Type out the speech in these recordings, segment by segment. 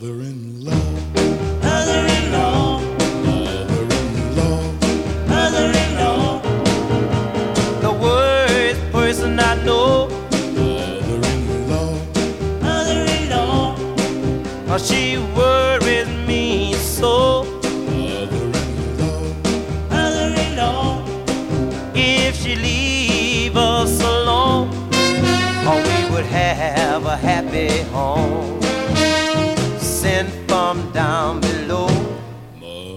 Mother-in-law, Mother-in-law, mother-in-law, mother-in-law. The worst person I know. mother-in-law, Mother-in-law. Oh, she worries me so. mother-in-law, Mother-in-law. If she leave us alone, oh, we would have a happy home.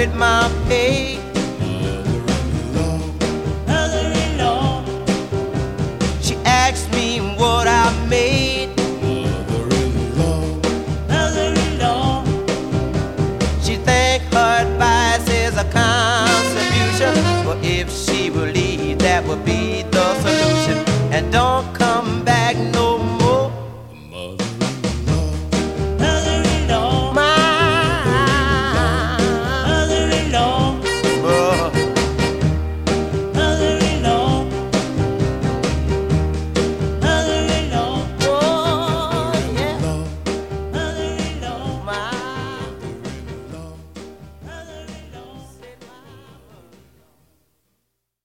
with my pay.